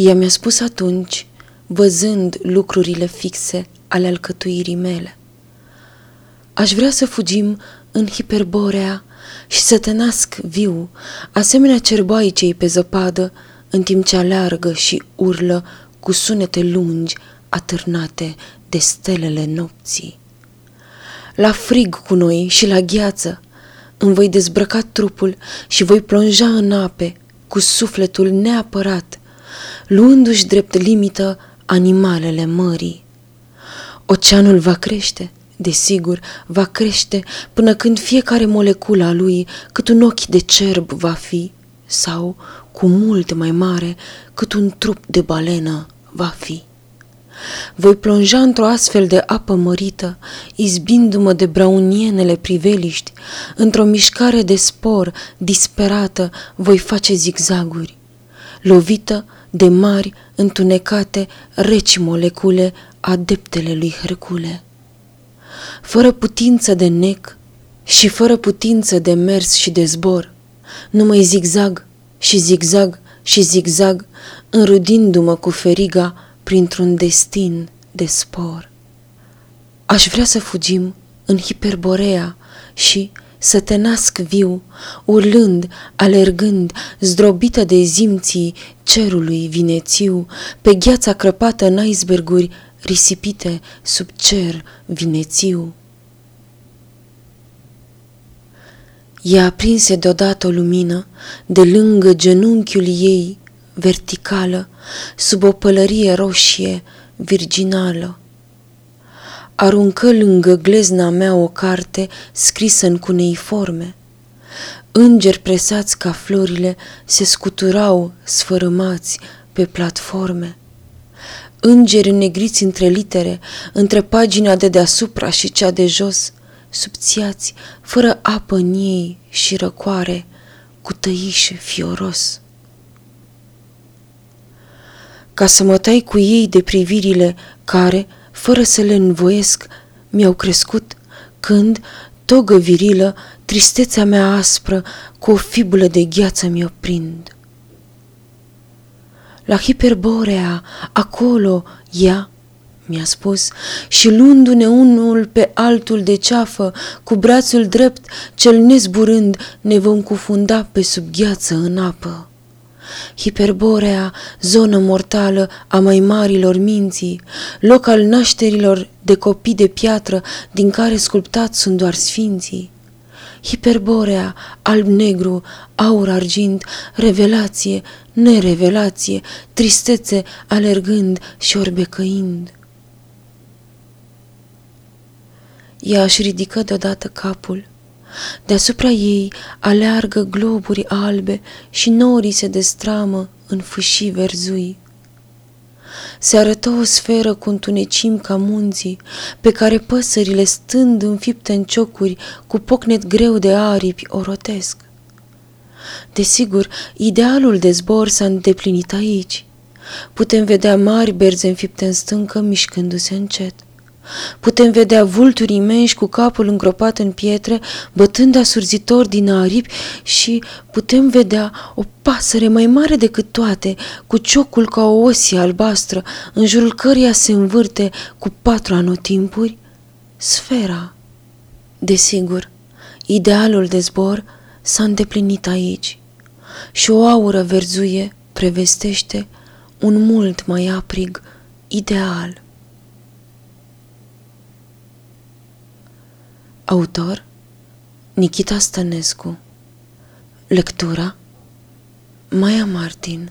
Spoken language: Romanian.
Ea mi-a spus atunci, văzând lucrurile fixe ale alcătuirii mele. Aș vrea să fugim în hiperborea și să te nasc viu, asemenea cerboaicei pe zăpadă, în timp ce aleargă și urlă cu sunete lungi atârnate de stelele nopții. La frig cu noi și la gheață îmi voi dezbrăca trupul și voi plonja în ape cu sufletul neapărat, luându-și drept limită animalele mării. Oceanul va crește, desigur, va crește până când fiecare moleculă a lui cât un ochi de cerb va fi, sau, cu mult mai mare, cât un trup de balenă va fi. Voi plonja într-o astfel de apă mărită, izbindu-mă de braunienele priveliști, într-o mișcare de spor, disperată, voi face zigzaguri. Lovită de mari, întunecate, reci molecule, adeptele lui Hercule. Fără putință de nec și fără putință de mers și de zbor, numai zigzag și zigzag și zigzag, înrudindu-mă cu feriga printr-un destin de spor. Aș vrea să fugim în hiperborea și să te nasc viu, urlând, alergând, zdrobită de zimții cerului vinețiu, pe gheața crăpată în iceberguri risipite sub cer vinețiu. Ea aprinse deodată o lumină de lângă genunchiul ei verticală, sub o pălărie roșie virginală. Aruncă lângă glezna mea o carte scrisă în cuneiforme. Îngeri presați ca florile se scuturau sfărâmați pe platforme. Îngeri înnegriți între litere, între pagina de deasupra și cea de jos, subțiați, fără apă în ei și răcoare, cu tăiș fioros. Ca să mă tai cu ei de privirile care, fără să le învoiesc, mi-au crescut, când, togă virilă, tristețea mea aspră, cu o fibulă de gheață mi-o prind. La Hiperborea, acolo, ea, mi-a spus, și luându-ne unul pe altul de ceafă, cu brațul drept, cel nezburând, ne vom cufunda pe sub gheață în apă. Hiperborea, zonă mortală a mai marilor minții, loc al nașterilor de copii de piatră din care sculptați sunt doar sfinții. Hiperborea, alb-negru, aur-argint, revelație, nerevelație, tristețe alergând și orbecăind. Ea își ridică deodată capul. Deasupra ei aleargă globuri albe și norii se destramă în fâșii verzui. Se arătă o sferă cu întunecim ca munții, pe care păsările stând înfipte în ciocuri, cu pocnet greu de aripi o rotesc. Desigur, idealul de zbor s-a îndeplinit aici. Putem vedea mari berze înfipte în stâncă mișcându-se încet. Putem vedea vulturi imensi cu capul îngropat în pietre, bătând asurzitor din aripi și putem vedea o pasăre mai mare decât toate, cu ciocul ca o osie albastră, în jurul căreia se învârte cu patru anotimpuri sfera. Desigur, idealul de zbor s-a îndeplinit aici și o aură verzuie prevestește un mult mai aprig ideal. Autor? Nikita Stănescu. Lectura? Maia Martin